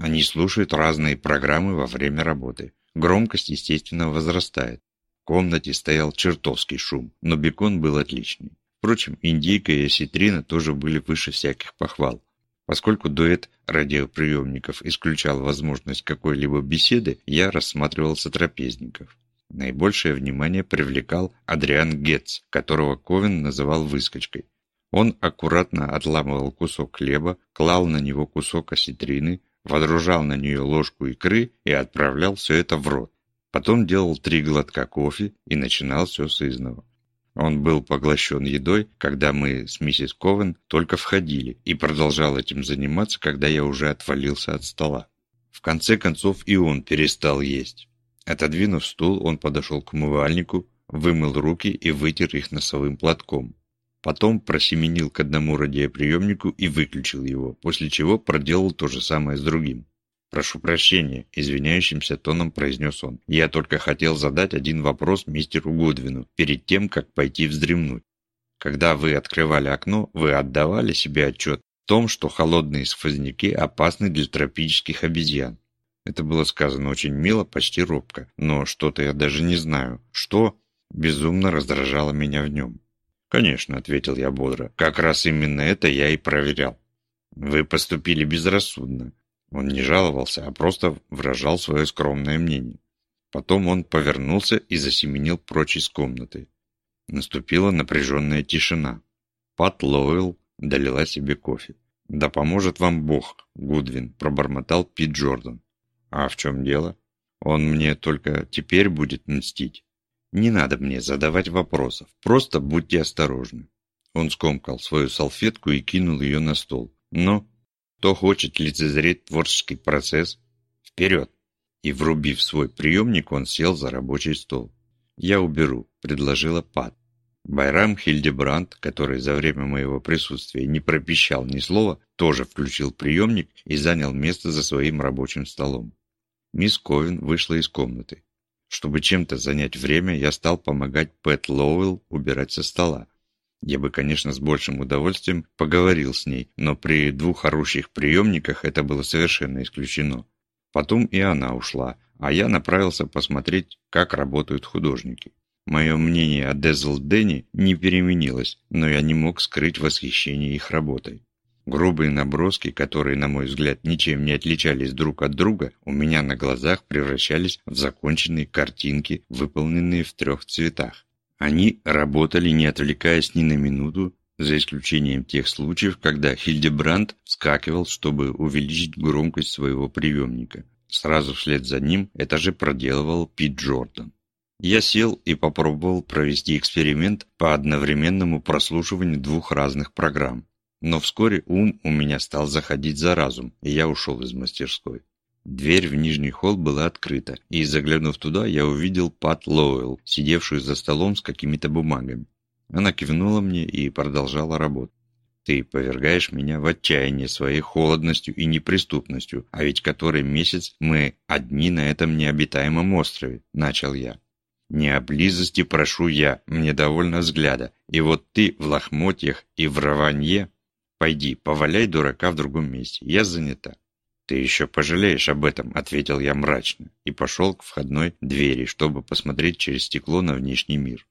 Они слушают разные программы во время работы. Громкость, естественно, возрастает. В комнате стоял чертовский шум, но бекон был отличный. Впрочем, индейка и осетрина тоже были выше всяких похвал. Поскольку дуэт радиоприемников исключал возможность какой-либо беседы, я рассматривал сотрапезников. Наибольшее внимание привлекал Адриан Гетц, которого Ковен называл «выскочкой». Он аккуратно отламывал кусок хлеба, клал на него кусок осетрины, водружал на нее ложку икры и отправлял все это в рот. Потом делал три глотка кофе и начинал все с изного. Он был поглощен едой, когда мы с миссис Ковен только входили, и продолжал этим заниматься, когда я уже отвалился от стола. В конце концов и он перестал есть. Отодвинув стул, он подошел к умывальнику, вымыл руки и вытер их носовым платком. Потом просеменил к одному радиоприемнику и выключил его, после чего проделал то же самое с другим. «Прошу прощения», – извиняющимся тоном произнес он. «Я только хотел задать один вопрос мистеру Гудвину перед тем, как пойти вздремнуть. Когда вы открывали окно, вы отдавали себе отчет в том, что холодные сквозняки опасны для тропических обезьян. Это было сказано очень мило, почти робко, но что-то я даже не знаю, что безумно раздражало меня в нем. «Конечно», — ответил я бодро, — «как раз именно это я и проверял». «Вы поступили безрассудно». Он не жаловался, а просто выражал свое скромное мнение. Потом он повернулся и засеменил прочь из комнаты. Наступила напряженная тишина. Пат Лоуэлл долила себе кофе. «Да поможет вам Бог, Гудвин», – пробормотал Пит Джордан. «А в чем дело? Он мне только теперь будет мстить». Не надо мне задавать вопросов, просто будьте осторожны. Он скомкал свою салфетку и кинул ее на стол. Но кто хочет лицезреть творческий процесс, вперед! И врубив свой приемник, он сел за рабочий стол. «Я уберу», – предложила Пат. Байрам Хильдебранд, который за время моего присутствия не пропищал ни слова, тоже включил приемник и занял место за своим рабочим столом. Мисс Ковин вышла из комнаты. Чтобы чем-то занять время, я стал помогать Пэт Лоуэлл убирать со стола. Я бы, конечно, с большим удовольствием поговорил с ней, но при двух орущих приемниках это было совершенно исключено. Потом и она ушла, а я направился посмотреть, как работают художники. Мое мнение о Дезл Дэнни не переменилось, но я не мог скрыть восхищение их работой. Грубые наброски, которые, на мой взгляд, ничем не отличались друг от друга, у меня на глазах превращались в законченные картинки, выполненные в трех цветах. Они работали, не отвлекаясь ни на минуту, за исключением тех случаев, когда Хильдебранд вскакивал, чтобы увеличить громкость своего приемника. Сразу вслед за ним это же проделывал Пит Джордан. Я сел и попробовал провести эксперимент по одновременному прослушиванию двух разных программ. Но вскоре ум у меня стал заходить за разум, и я ушел из мастерской. Дверь в нижний холл была открыта, и, заглянув туда, я увидел Пат Лоуэлл, сидевшую за столом с какими-то бумагами. Она кивнула мне и продолжала работу. «Ты повергаешь меня в отчаяние своей холодностью и неприступностью, а ведь который месяц мы одни на этом необитаемом острове», – начал я. «Не о близости прошу я, мне довольно взгляда, и вот ты в лохмотьях и в рванье Пойди, поваляй дурака в другом месте. Я занята. Ты еще пожалеешь об этом, ответил я мрачно и пошел к входной двери, чтобы посмотреть через стекло на внешний мир.